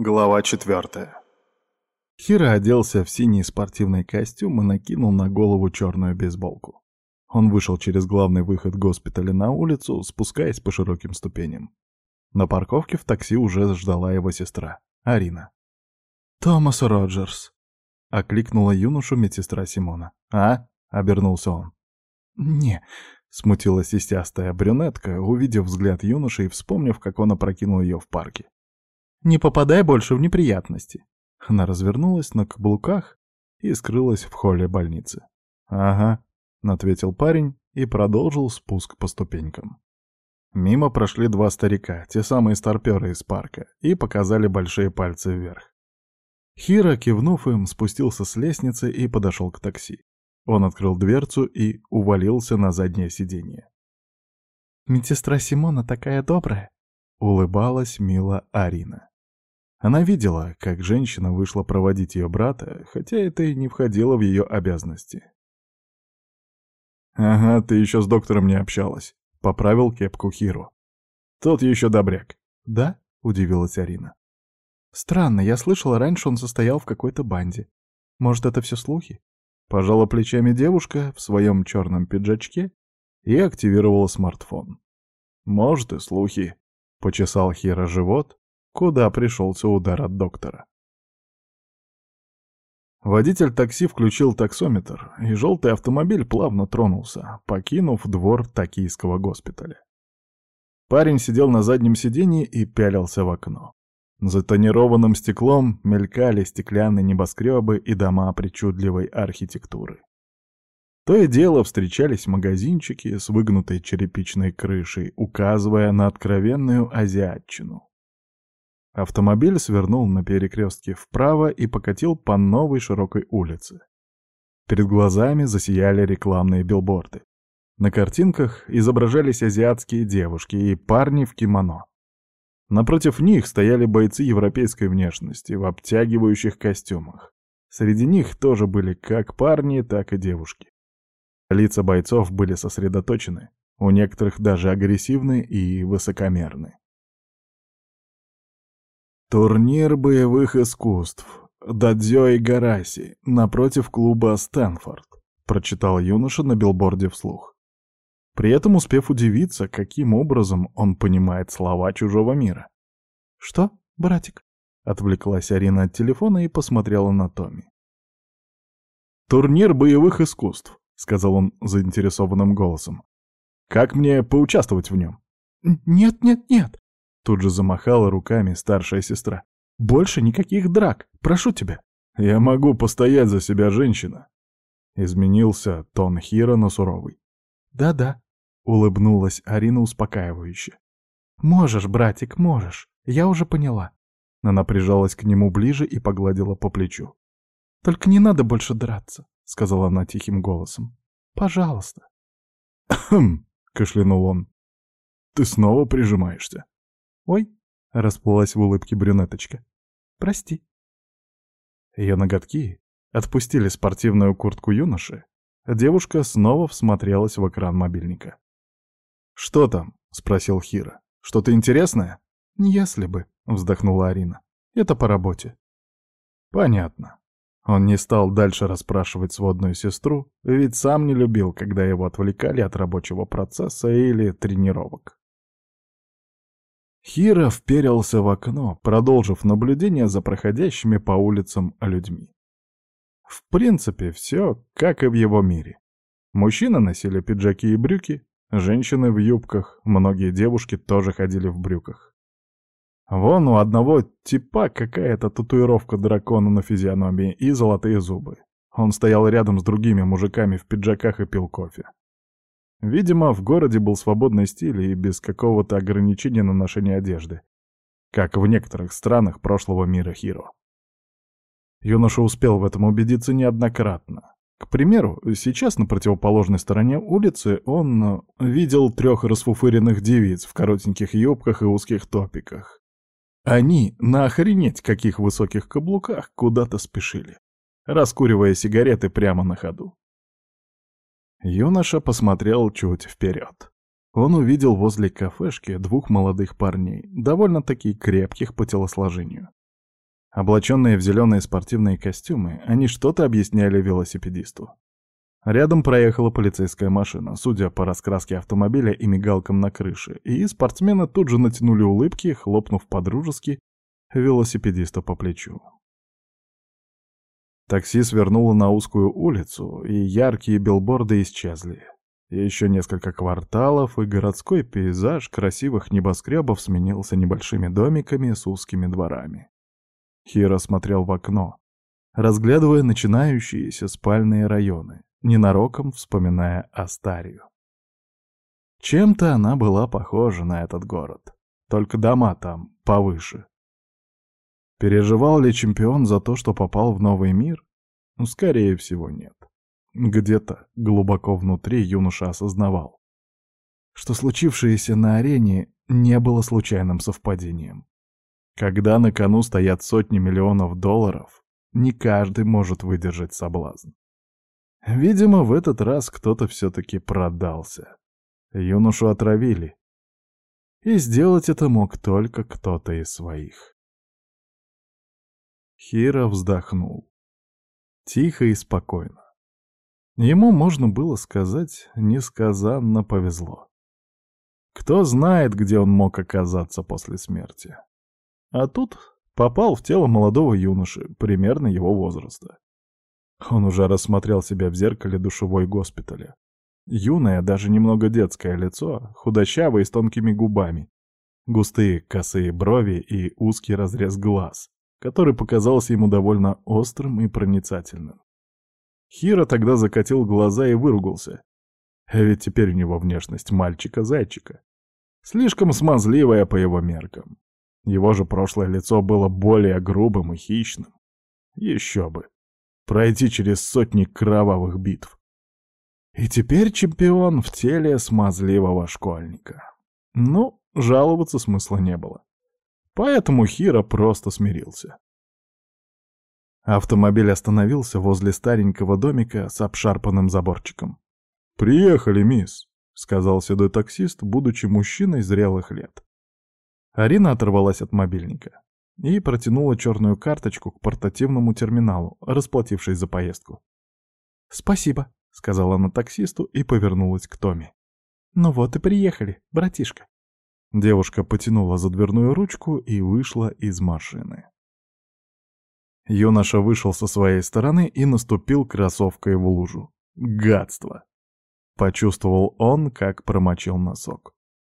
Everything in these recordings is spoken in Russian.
Глава четвертая. Хиро оделся в синий спортивный костюм и накинул на голову черную бейсболку. Он вышел через главный выход госпиталя на улицу, спускаясь по широким ступеням. На парковке в такси уже ждала его сестра, Арина. «Томас Роджерс», — окликнула юношу медсестра Симона. «А?» — обернулся он. «Не», — смутилась истястая брюнетка, увидев взгляд юноши и вспомнив, как он опрокинул ее в парке. Не попадай больше в неприятности. Она развернулась на каблуках и скрылась в холле больницы. «Ага», — ответил парень и продолжил спуск по ступенькам. Мимо прошли два старика, те самые старпёры из парка, и показали большие пальцы вверх. Хира, кивнув им, спустился с лестницы и подошел к такси. Он открыл дверцу и увалился на заднее сиденье. «Медсестра Симона такая добрая», — улыбалась мило Арина. Она видела, как женщина вышла проводить ее брата, хотя это и не входило в ее обязанности. «Ага, ты еще с доктором не общалась», — поправил кепку Хиру. «Тот еще добряк». «Да?» — удивилась Арина. «Странно, я слышала, раньше он состоял в какой-то банде. Может, это все слухи?» Пожала плечами девушка в своем черном пиджачке и активировала смартфон. «Может, и слухи», — почесал Хира живот, куда пришелся удар от доктора. Водитель такси включил таксометр, и желтый автомобиль плавно тронулся, покинув двор токийского госпиталя. Парень сидел на заднем сиденье и пялился в окно. За тонированным стеклом мелькали стеклянные небоскребы и дома причудливой архитектуры. То и дело встречались магазинчики с выгнутой черепичной крышей, указывая на откровенную азиатчину. Автомобиль свернул на перекрестке вправо и покатил по новой широкой улице. Перед глазами засияли рекламные билборды. На картинках изображались азиатские девушки и парни в кимоно. Напротив них стояли бойцы европейской внешности в обтягивающих костюмах. Среди них тоже были как парни, так и девушки. Лица бойцов были сосредоточены, у некоторых даже агрессивны и высокомерны. Турнир боевых искусств. Дадзё и Гараси. Напротив клуба Стэнфорд. Прочитал юноша на билборде вслух. При этом успев удивиться, каким образом он понимает слова чужого мира. «Что, братик?» — отвлеклась Арина от телефона и посмотрела на Томми. «Турнир боевых искусств», — сказал он заинтересованным голосом. «Как мне поучаствовать в нем?» «Нет, нет, нет», Тут же замахала руками старшая сестра. «Больше никаких драк! Прошу тебя!» «Я могу постоять за себя, женщина!» Изменился тон Хира на суровый. «Да-да», — улыбнулась Арина успокаивающе. «Можешь, братик, можешь. Я уже поняла». Она прижалась к нему ближе и погладила по плечу. «Только не надо больше драться», — сказала она тихим голосом. «Пожалуйста». «Хм», — кашлянул он. «Ты снова прижимаешься?» «Ой!» — расплылась в улыбке брюнеточка. «Прости». Ее ноготки отпустили спортивную куртку юноши. Девушка снова всмотрелась в экран мобильника. «Что там?» — спросил Хира. «Что-то интересное?» «Если бы», — вздохнула Арина. «Это по работе». «Понятно». Он не стал дальше расспрашивать сводную сестру, ведь сам не любил, когда его отвлекали от рабочего процесса или тренировок. Хира вперился в окно, продолжив наблюдение за проходящими по улицам людьми. В принципе, все как и в его мире. Мужчины носили пиджаки и брюки, женщины в юбках, многие девушки тоже ходили в брюках. Вон у одного типа какая-то татуировка дракона на физиономии и золотые зубы. Он стоял рядом с другими мужиками в пиджаках и пил кофе. Видимо, в городе был свободный стиль и без какого-то ограничения на ношение одежды, как в некоторых странах прошлого мира Хиро. Юноша успел в этом убедиться неоднократно. К примеру, сейчас на противоположной стороне улицы он видел трех расфуфыренных девиц в коротеньких юбках и узких топиках. Они на охренеть каких высоких каблуках куда-то спешили, раскуривая сигареты прямо на ходу. Юноша посмотрел чуть вперед. Он увидел возле кафешки двух молодых парней, довольно-таки крепких по телосложению. Облаченные в зеленые спортивные костюмы, они что-то объясняли велосипедисту. Рядом проехала полицейская машина, судя по раскраске автомобиля и мигалкам на крыше, и спортсмены тут же натянули улыбки, хлопнув по-дружески велосипедиста по плечу. Такси свернуло на узкую улицу, и яркие билборды исчезли. Еще несколько кварталов, и городской пейзаж красивых небоскребов сменился небольшими домиками с узкими дворами. Хиро смотрел в окно, разглядывая начинающиеся спальные районы, ненароком вспоминая Астарию. Чем-то она была похожа на этот город, только дома там повыше. Переживал ли чемпион за то, что попал в новый мир? Ну, скорее всего, нет. Где-то глубоко внутри юноша осознавал, что случившееся на арене не было случайным совпадением. Когда на кону стоят сотни миллионов долларов, не каждый может выдержать соблазн. Видимо, в этот раз кто-то все-таки продался. Юношу отравили. И сделать это мог только кто-то из своих. Хира вздохнул. Тихо и спокойно. Ему можно было сказать, несказанно повезло. Кто знает, где он мог оказаться после смерти. А тут попал в тело молодого юноши, примерно его возраста. Он уже рассмотрел себя в зеркале душевой госпиталя. Юное, даже немного детское лицо, худощавое с тонкими губами, густые косые брови и узкий разрез глаз, который показался ему довольно острым и проницательным. Хира тогда закатил глаза и выругался. А ведь теперь у него внешность мальчика-зайчика. Слишком смазливая по его меркам. Его же прошлое лицо было более грубым и хищным. Еще бы. Пройти через сотни кровавых битв. И теперь чемпион в теле смазливого школьника. Ну, жаловаться смысла не было. Поэтому Хира просто смирился. Автомобиль остановился возле старенького домика с обшарпанным заборчиком. «Приехали, мисс», — сказал седой таксист, будучи мужчиной зрелых лет. Арина оторвалась от мобильника и протянула черную карточку к портативному терминалу, расплатившись за поездку. «Спасибо», — сказала она таксисту и повернулась к Томе. «Ну вот и приехали, братишка». Девушка потянула за дверную ручку и вышла из машины. Юноша вышел со своей стороны и наступил кроссовкой в лужу. Гадство! Почувствовал он, как промочил носок.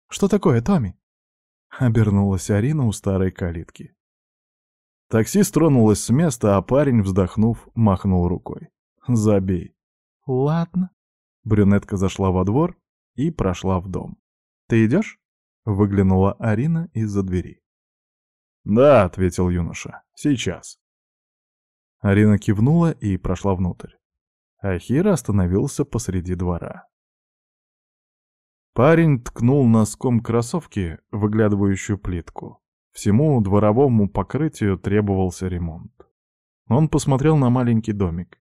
«Что такое, Томми?» Обернулась Арина у старой калитки. Таксист тронулась с места, а парень, вздохнув, махнул рукой. «Забей». «Ладно». Брюнетка зашла во двор и прошла в дом. «Ты идешь?» — выглянула Арина из-за двери. «Да», — ответил юноша, — «сейчас». Арина кивнула и прошла внутрь. Ахира остановился посреди двора. Парень ткнул носком кроссовки выглядывающую плитку. Всему дворовому покрытию требовался ремонт. Он посмотрел на маленький домик.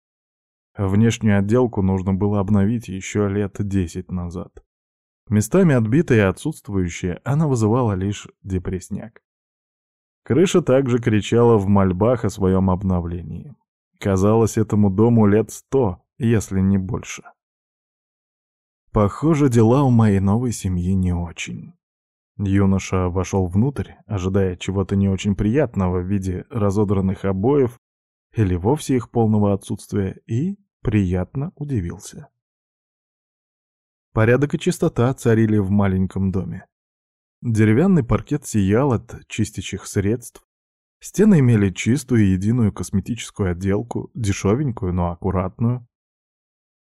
Внешнюю отделку нужно было обновить еще лет десять назад. Местами отбитая и отсутствующая, она вызывала лишь депресняк. Крыша также кричала в мольбах о своем обновлении. Казалось, этому дому лет сто, если не больше. Похоже, дела у моей новой семьи не очень. Юноша вошел внутрь, ожидая чего-то не очень приятного в виде разодранных обоев или вовсе их полного отсутствия, и приятно удивился. Порядок и чистота царили в маленьком доме. Деревянный паркет сиял от чистящих средств. Стены имели чистую и единую косметическую отделку, дешевенькую, но аккуратную.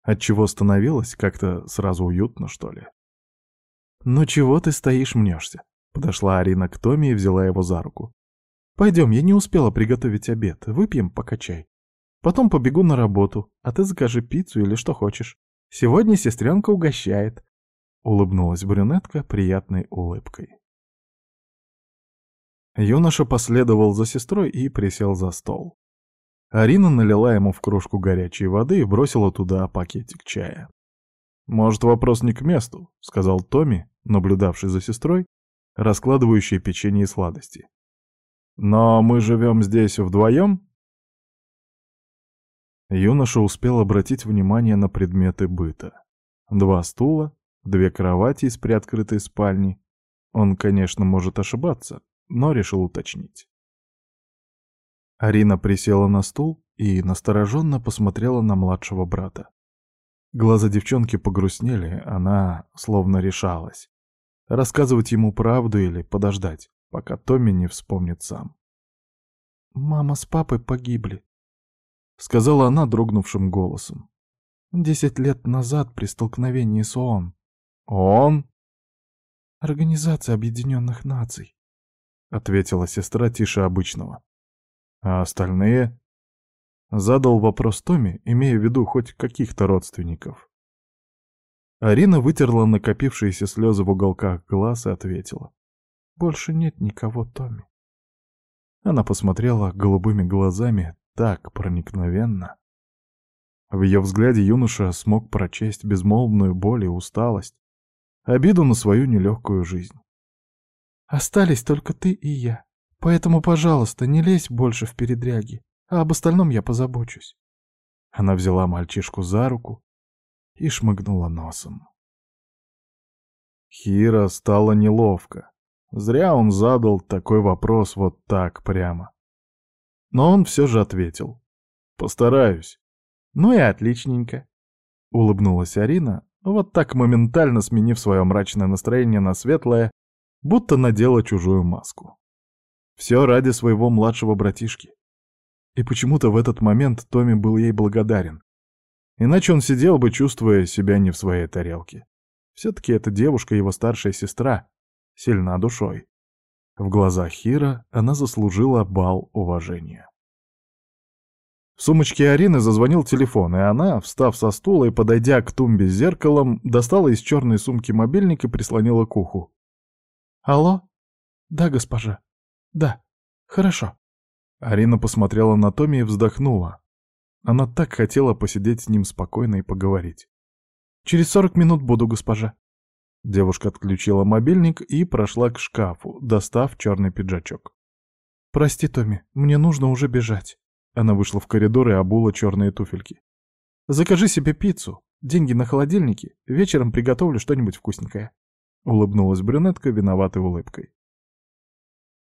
Отчего становилось как-то сразу уютно, что ли. «Ну чего ты стоишь, мнешься?» Подошла Арина к Томе и взяла его за руку. «Пойдем, я не успела приготовить обед. Выпьем пока чай. Потом побегу на работу, а ты закажи пиццу или что хочешь. Сегодня сестренка угощает. — улыбнулась брюнетка приятной улыбкой. Юноша последовал за сестрой и присел за стол. Арина налила ему в кружку горячей воды и бросила туда пакетик чая. «Может, вопрос не к месту», — сказал Томми, наблюдавший за сестрой, раскладывающий печенье и сладости. Но мы живем здесь вдвоем?» Юноша успел обратить внимание на предметы быта. Два стула, две кровати из приоткрытой спальни. Он, конечно, может ошибаться, но решил уточнить. Арина присела на стул и настороженно посмотрела на младшего брата. Глаза девчонки погрустнели, она словно решалась. Рассказывать ему правду или подождать, пока Томми не вспомнит сам. «Мама с папой погибли», — сказала она дрогнувшим голосом. «Десять лет назад при столкновении с ООН». «ООН?» «Организация Объединенных Наций», — ответила сестра тише обычного. «А остальные?» Задал вопрос Томми, имея в виду хоть каких-то родственников. Арина вытерла накопившиеся слезы в уголках глаз и ответила. «Больше нет никого, Томми». Она посмотрела голубыми глазами так проникновенно. В ее взгляде юноша смог прочесть безмолвную боль и усталость, обиду на свою нелегкую жизнь. «Остались только ты и я, поэтому, пожалуйста, не лезь больше в передряги а об остальном я позабочусь. Она взяла мальчишку за руку и шмыгнула носом. Хира стало неловко. Зря он задал такой вопрос вот так прямо. Но он все же ответил. «Постараюсь». «Ну и отличненько», — улыбнулась Арина, вот так моментально сменив свое мрачное настроение на светлое, будто надела чужую маску. Все ради своего младшего братишки. И почему-то в этот момент Томми был ей благодарен. Иначе он сидел бы, чувствуя себя не в своей тарелке. Все-таки эта девушка его старшая сестра, сильна душой. В глазах Хира она заслужила бал уважения. В сумочке Арины зазвонил телефон, и она, встав со стула и подойдя к тумбе с зеркалом, достала из черной сумки мобильник и прислонила к уху. «Алло? Да, госпожа. Да. Хорошо». Арина посмотрела на Томми и вздохнула. Она так хотела посидеть с ним спокойно и поговорить. «Через сорок минут буду, госпожа». Девушка отключила мобильник и прошла к шкафу, достав черный пиджачок. «Прости, Томми, мне нужно уже бежать». Она вышла в коридор и обула черные туфельки. «Закажи себе пиццу. Деньги на холодильнике. Вечером приготовлю что-нибудь вкусненькое». Улыбнулась брюнетка виноватой улыбкой.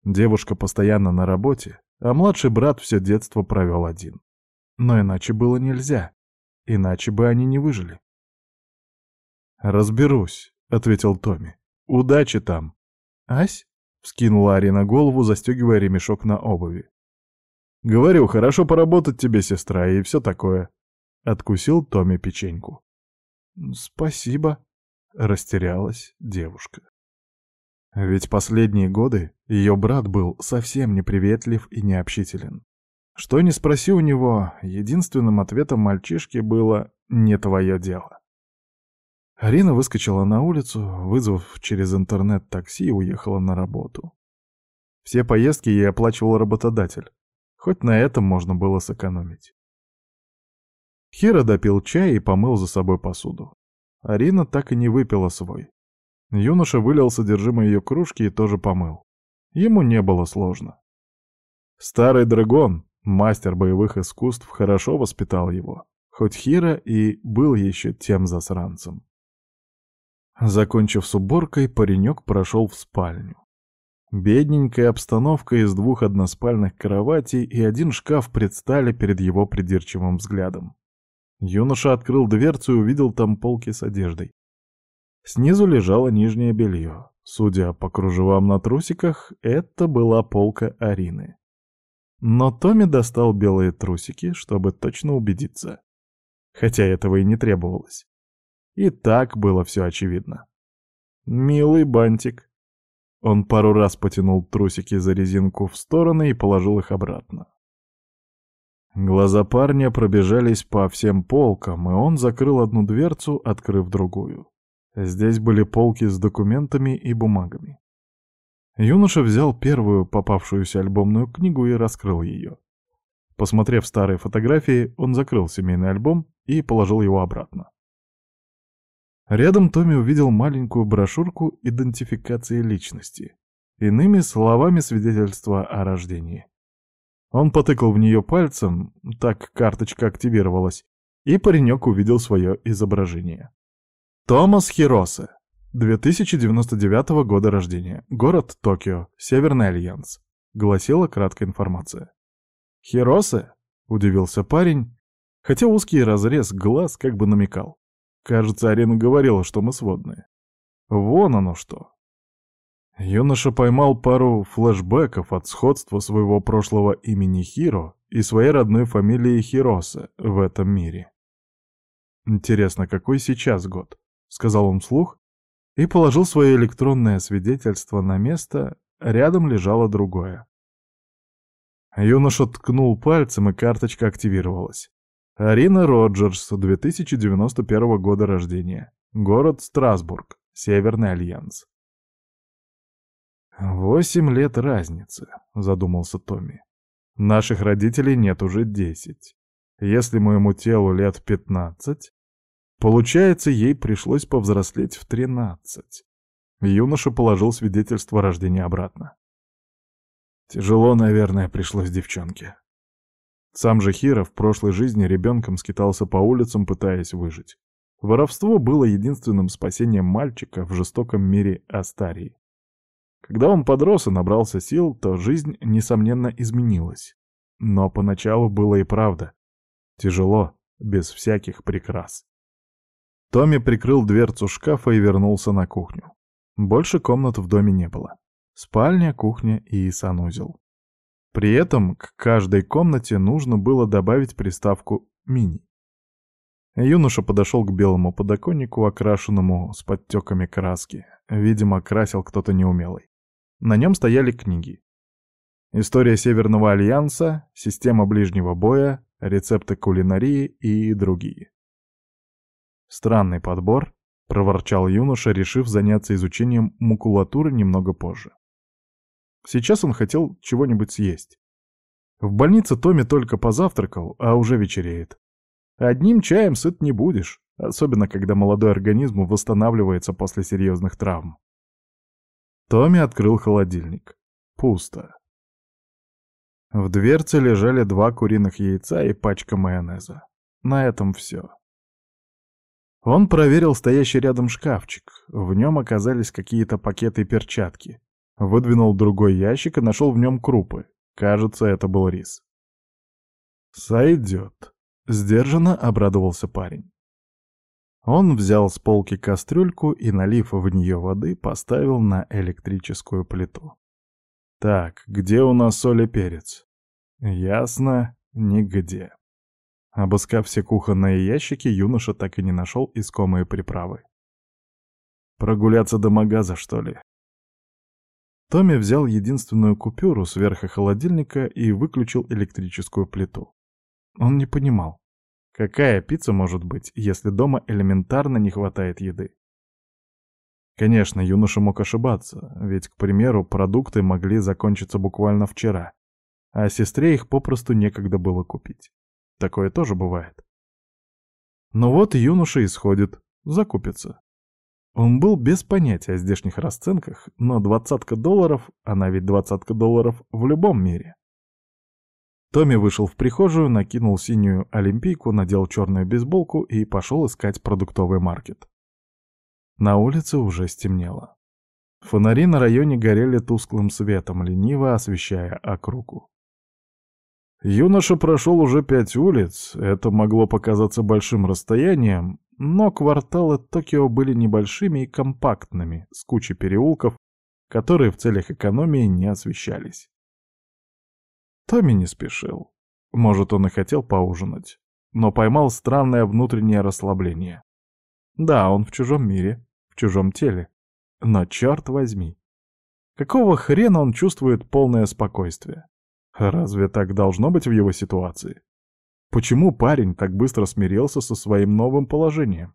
Девушка постоянно на работе, а младший брат все детство провел один. Но иначе было нельзя, иначе бы они не выжили. «Разберусь», — ответил Томми. «Удачи там». «Ась?» — вскинула Арина голову, застегивая ремешок на обуви. «Говорю, хорошо поработать тебе, сестра, и все такое». Откусил Томми печеньку. «Спасибо», — растерялась девушка. Ведь последние годы ее брат был совсем неприветлив и необщителен. Что ни спроси у него, единственным ответом мальчишки было «не твое дело». Арина выскочила на улицу, вызвав через интернет такси и уехала на работу. Все поездки ей оплачивал работодатель. Хоть на этом можно было сэкономить. Хира допил чай и помыл за собой посуду. Арина так и не выпила свой. Юноша вылил содержимое ее кружки и тоже помыл. Ему не было сложно. Старый дракон, мастер боевых искусств, хорошо воспитал его, хоть Хира и был еще тем засранцем. Закончив с уборкой, паренек прошел в спальню. Бедненькая обстановка из двух односпальных кроватей и один шкаф предстали перед его придирчивым взглядом. Юноша открыл дверцу и увидел там полки с одеждой. Снизу лежало нижнее белье. Судя по кружевам на трусиках, это была полка Арины. Но Томми достал белые трусики, чтобы точно убедиться. Хотя этого и не требовалось. И так было все очевидно. «Милый бантик». Он пару раз потянул трусики за резинку в стороны и положил их обратно. Глаза парня пробежались по всем полкам, и он закрыл одну дверцу, открыв другую. Здесь были полки с документами и бумагами. Юноша взял первую попавшуюся альбомную книгу и раскрыл ее. Посмотрев старые фотографии, он закрыл семейный альбом и положил его обратно. Рядом Томми увидел маленькую брошюрку идентификации личности. Иными словами, свидетельство о рождении. Он потыкал в нее пальцем, так карточка активировалась, и паренек увидел свое изображение. Томас Хиросе, 2099 года рождения, город Токио, Северный Альянс, гласила краткая информация. «Хиросе?» — удивился парень, хотя узкий разрез глаз как бы намекал. Кажется, Арина говорила, что мы сводные. Вон оно что. Юноша поймал пару флешбеков от сходства своего прошлого имени Хиро и своей родной фамилии Хиросе в этом мире. «Интересно, какой сейчас год?» — сказал он вслух и положил свое электронное свидетельство на место, рядом лежало другое. Юноша ткнул пальцем, и карточка активировалась. Арина Роджерс, 2091 года рождения. Город Страсбург, Северный Альянс. «Восемь лет разницы», — задумался Томми. «Наших родителей нет уже десять. Если моему телу лет пятнадцать, получается, ей пришлось повзрослеть в тринадцать». Юноша положил свидетельство о рождении обратно. Тяжело, наверное, пришлось девчонке. Сам же Хира в прошлой жизни ребенком скитался по улицам, пытаясь выжить. Воровство было единственным спасением мальчика в жестоком мире Астарии. Когда он подрос и набрался сил, то жизнь, несомненно, изменилась. Но поначалу было и правда. Тяжело, без всяких прикрас. Томми прикрыл дверцу шкафа и вернулся на кухню. Больше комнат в доме не было. Спальня, кухня и санузел. При этом к каждой комнате нужно было добавить приставку «мини». Юноша подошел к белому подоконнику, окрашенному с подтеками краски. Видимо, красил кто-то неумелый. На нем стояли книги. История Северного Альянса, система ближнего боя, рецепты кулинарии и другие. Странный подбор, проворчал юноша, решив заняться изучением макулатуры немного позже. Сейчас он хотел чего-нибудь съесть. В больнице Томми только позавтракал, а уже вечереет. Одним чаем сыт не будешь, особенно когда молодой организм восстанавливается после серьезных травм. Томми открыл холодильник. Пусто. В дверце лежали два куриных яйца и пачка майонеза. На этом все. Он проверил стоящий рядом шкафчик. В нем оказались какие-то пакеты и перчатки. Выдвинул другой ящик и нашел в нем крупы. Кажется, это был рис. «Сойдет», — сдержанно обрадовался парень. Он взял с полки кастрюльку и, налив в нее воды, поставил на электрическую плиту. «Так, где у нас соль и перец?» «Ясно, нигде». Обыскав все кухонные ящики, юноша так и не нашел искомые приправы. «Прогуляться до магаза, что ли?» Томми взял единственную купюру сверху холодильника и выключил электрическую плиту. Он не понимал, Какая пицца может быть, если дома элементарно не хватает еды? Конечно, юноша мог ошибаться, ведь, к примеру, продукты могли закончиться буквально вчера, а сестре их попросту некогда было купить. Такое тоже бывает. Но вот юноша исходит, закупится. Он был без понятия о здешних расценках, но двадцатка долларов, она ведь двадцатка долларов в любом мире. Томми вышел в прихожую, накинул синюю олимпийку, надел черную бейсболку и пошел искать продуктовый маркет. На улице уже стемнело. Фонари на районе горели тусклым светом, лениво освещая округу. Юноша прошел уже пять улиц, это могло показаться большим расстоянием, но кварталы Токио были небольшими и компактными, с кучей переулков, которые в целях экономии не освещались. Томми не спешил. Может, он и хотел поужинать, но поймал странное внутреннее расслабление. Да, он в чужом мире, в чужом теле. Но черт возьми, какого хрена он чувствует полное спокойствие? Разве так должно быть в его ситуации? Почему парень так быстро смирился со своим новым положением?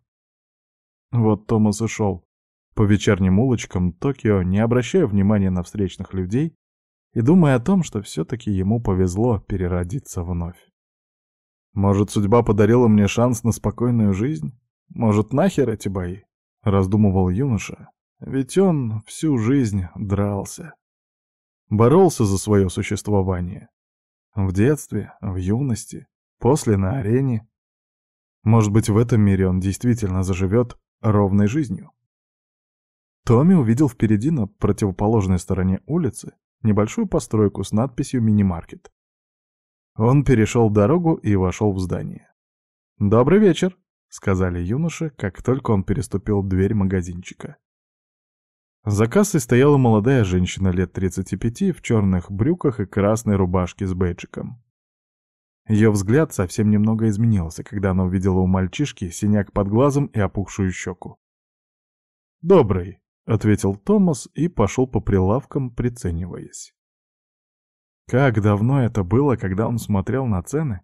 Вот Томас и шел по вечерним улочкам Токио, не обращая внимания на встречных людей и думая о том, что все-таки ему повезло переродиться вновь. Может, судьба подарила мне шанс на спокойную жизнь? Может, нахер эти бои? Раздумывал юноша, ведь он всю жизнь дрался. Боролся за свое существование. В детстве, в юности, после на арене. Может быть, в этом мире он действительно заживет ровной жизнью. Томми увидел впереди на противоположной стороне улицы небольшую постройку с надписью «Мини-маркет». Он перешел дорогу и вошел в здание. «Добрый вечер», — сказали юноше, как только он переступил дверь магазинчика. За кассой стояла молодая женщина лет 35 в черных брюках и красной рубашке с бейджиком. Ее взгляд совсем немного изменился, когда она увидела у мальчишки синяк под глазом и опухшую щеку. «Добрый», — ответил Томас и пошел по прилавкам, прицениваясь. Как давно это было, когда он смотрел на цены?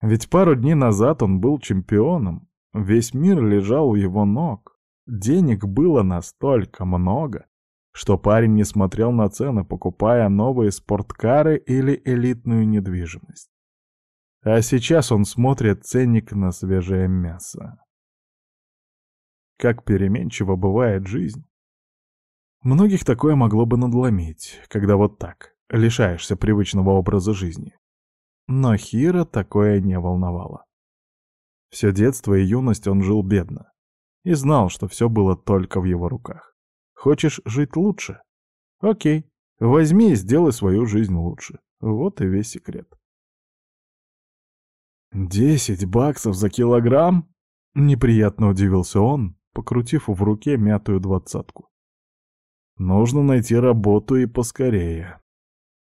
Ведь пару дней назад он был чемпионом, весь мир лежал у его ног. Денег было настолько много, что парень не смотрел на цены, покупая новые спорткары или элитную недвижимость. А сейчас он смотрит ценник на свежее мясо. Как переменчиво бывает жизнь. Многих такое могло бы надломить, когда вот так, лишаешься привычного образа жизни. Но Хира такое не волновало. Все детство и юность он жил бедно. И знал, что все было только в его руках. Хочешь жить лучше? Окей, возьми и сделай свою жизнь лучше. Вот и весь секрет. «Десять баксов за килограмм?» Неприятно удивился он, покрутив в руке мятую двадцатку. «Нужно найти работу и поскорее».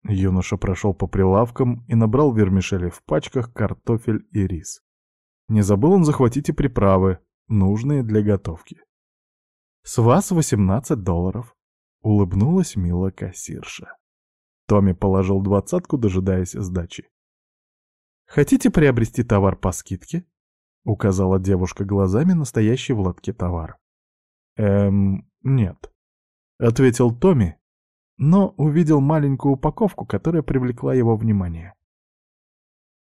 Юноша прошел по прилавкам и набрал вермишели в пачках, картофель и рис. Не забыл он захватить и приправы, нужные для готовки. «С вас 18 долларов», — улыбнулась мило кассирша. Томми положил двадцатку, дожидаясь сдачи. «Хотите приобрести товар по скидке?» — указала девушка глазами настоящий в лотке товар. «Эм, нет», — ответил Томми, но увидел маленькую упаковку, которая привлекла его внимание.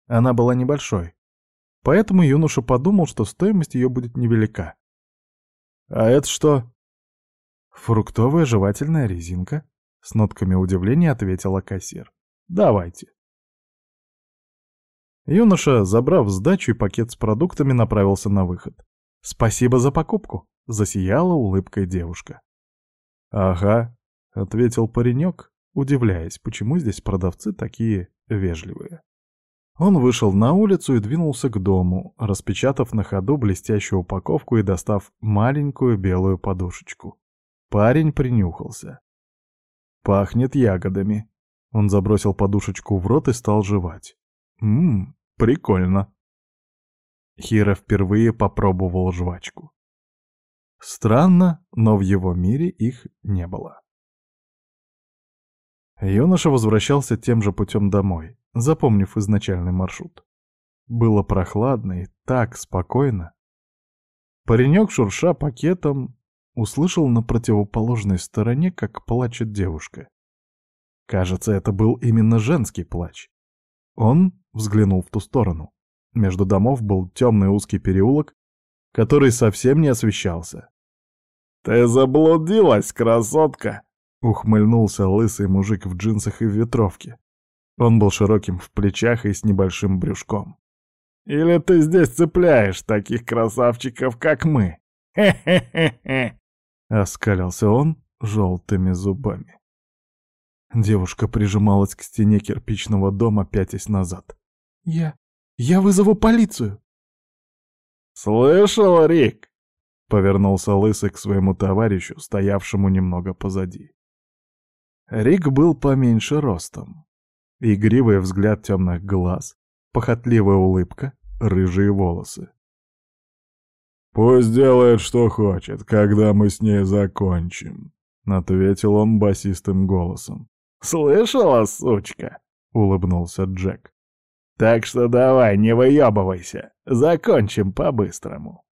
Она была небольшой, поэтому юноша подумал, что стоимость ее будет невелика. «А это что?» «Фруктовая жевательная резинка», — с нотками удивления ответила кассир. «Давайте». Юноша, забрав сдачу и пакет с продуктами, направился на выход. «Спасибо за покупку!» — засияла улыбкой девушка. «Ага», — ответил паренек, удивляясь, почему здесь продавцы такие вежливые. Он вышел на улицу и двинулся к дому, распечатав на ходу блестящую упаковку и достав маленькую белую подушечку. Парень принюхался. «Пахнет ягодами». Он забросил подушечку в рот и стал жевать. «Ммм, прикольно». Хира впервые попробовал жвачку. Странно, но в его мире их не было. Юноша возвращался тем же путем домой, запомнив изначальный маршрут. Было прохладно и так спокойно. Паренек, шурша пакетом, услышал на противоположной стороне, как плачет девушка. Кажется, это был именно женский плач. Он взглянул в ту сторону. Между домов был темный узкий переулок, который совсем не освещался. «Ты заблудилась, красотка!» — ухмыльнулся лысый мужик в джинсах и в ветровке. Он был широким в плечах и с небольшим брюшком. «Или ты здесь цепляешь таких красавчиков, как мы? Хе-хе-хе-хе!» Оскалился он желтыми зубами. Девушка прижималась к стене кирпичного дома, пятясь назад. «Я... я вызову полицию!» «Слышал, Рик?» — повернулся Лысый к своему товарищу, стоявшему немного позади. Рик был поменьше ростом. Игривый взгляд темных глаз, похотливая улыбка, рыжие волосы. «Пусть делает, что хочет, когда мы с ней закончим», — ответил он басистым голосом. «Слышала, сучка?» — улыбнулся Джек. «Так что давай, не выебывайся, закончим по-быстрому».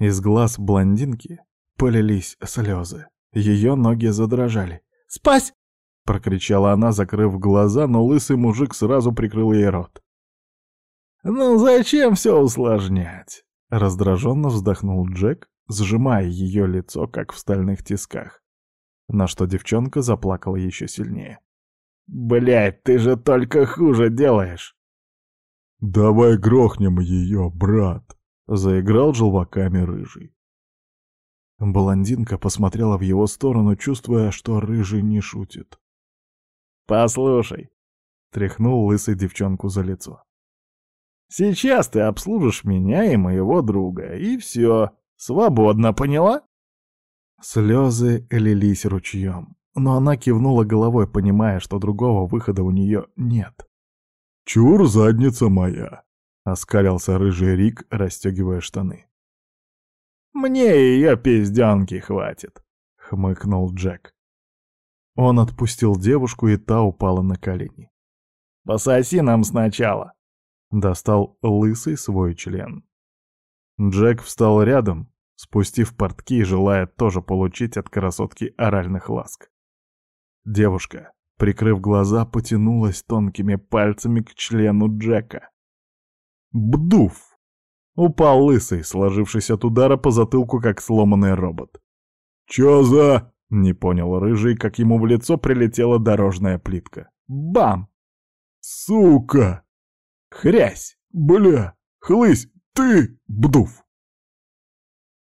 Из глаз блондинки полились слезы. Ее ноги задрожали. «Спась!» — прокричала она, закрыв глаза, но лысый мужик сразу прикрыл ей рот. «Ну зачем все усложнять?» — раздраженно вздохнул Джек, сжимая ее лицо, как в стальных тисках. на что девчонка заплакала еще сильнее. «Блядь, ты же только хуже делаешь!» «Давай грохнем ее, брат!» — заиграл желваками рыжий. Блондинка посмотрела в его сторону, чувствуя, что рыжий не шутит. «Послушай», — тряхнул лысый девчонку за лицо. «Сейчас ты обслужишь меня и моего друга, и все, свободно, поняла?» Слезы лились ручьем, но она кивнула головой, понимая, что другого выхода у нее нет. «Чур, задница моя!» — оскалился рыжий Рик, расстегивая штаны. «Мне ее пизденки хватит», — хмыкнул Джек. Он отпустил девушку, и та упала на колени. «Пососи нам сначала», — достал лысый свой член. Джек встал рядом, спустив портки, желая тоже получить от красотки оральных ласк. Девушка, прикрыв глаза, потянулась тонкими пальцами к члену Джека. Бдув! Упал лысый, сложившись от удара по затылку, как сломанный робот. «Чё за...» — не понял рыжий, как ему в лицо прилетела дорожная плитка. Бам! «Сука!» «Хрясь! Бля! Хлысь! Ты! Бдув!»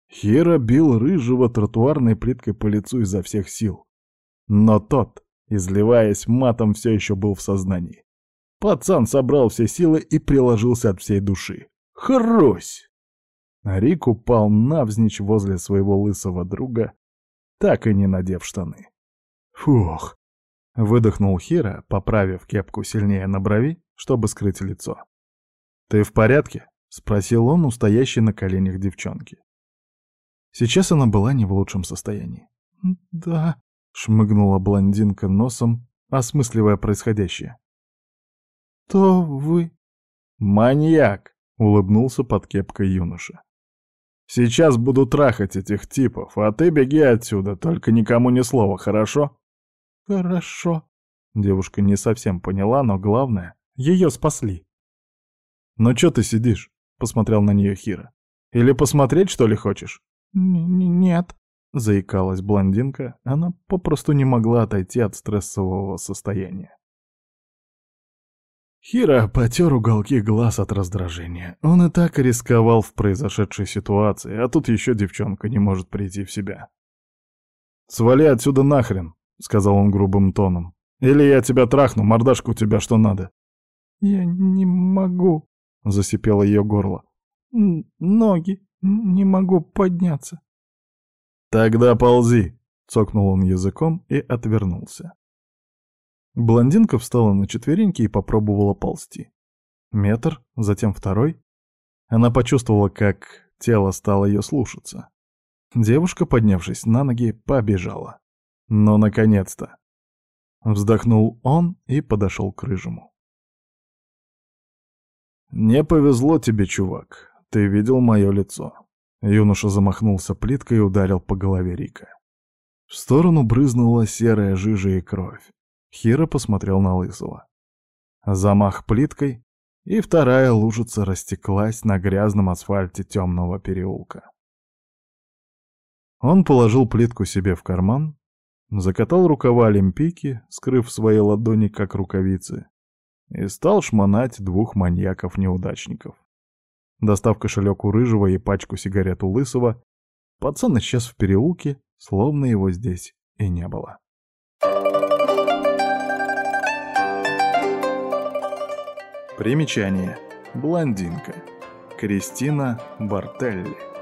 Хира бил рыжего тротуарной плиткой по лицу изо всех сил. Но тот, изливаясь матом, все еще был в сознании. Пацан собрал все силы и приложился от всей души. Хрусь! Рик упал навзничь возле своего лысого друга, так и не надев штаны. Фух! Выдохнул Хира, поправив кепку сильнее на брови, чтобы скрыть лицо. «Ты в порядке?» — спросил он у стоящей на коленях девчонки. Сейчас она была не в лучшем состоянии. «Да», — шмыгнула блондинка носом, осмысливая происходящее. «То вы...» «Маньяк!» — улыбнулся под кепкой юноша. «Сейчас буду трахать этих типов, а ты беги отсюда, только никому ни слова, хорошо?» «Хорошо». Девушка не совсем поняла, но главное, ее спасли. «Ну чё ты сидишь?» — посмотрел на нее Хира. «Или посмотреть, что ли, хочешь?» Н «Нет», — заикалась блондинка. Она попросту не могла отойти от стрессового состояния. Хира потер уголки глаз от раздражения. Он и так рисковал в произошедшей ситуации, а тут еще девчонка не может прийти в себя. «Свали отсюда нахрен», — сказал он грубым тоном. «Или я тебя трахну, мордашку у тебя что надо». «Я не могу», — засипело ее горло. «Ноги, не могу подняться». «Тогда ползи», — цокнул он языком и отвернулся. Блондинка встала на четвереньки и попробовала ползти. Метр, затем второй. Она почувствовала, как тело стало ее слушаться. Девушка, поднявшись на ноги, побежала. Но, наконец-то! Вздохнул он и подошел к рыжему. «Не повезло тебе, чувак. Ты видел мое лицо». Юноша замахнулся плиткой и ударил по голове Рика. В сторону брызнула серая жижа и кровь. Хира посмотрел на Лысого. Замах плиткой, и вторая лужица растеклась на грязном асфальте темного переулка. Он положил плитку себе в карман, закатал рукава олимпийки, скрыв свои ладони как рукавицы, и стал шмонать двух маньяков-неудачников. Достав кошелек у Рыжего и пачку сигарет у Лысого, пацан исчез в переулке, словно его здесь и не было. Примечание. Блондинка. Кристина Бартелли.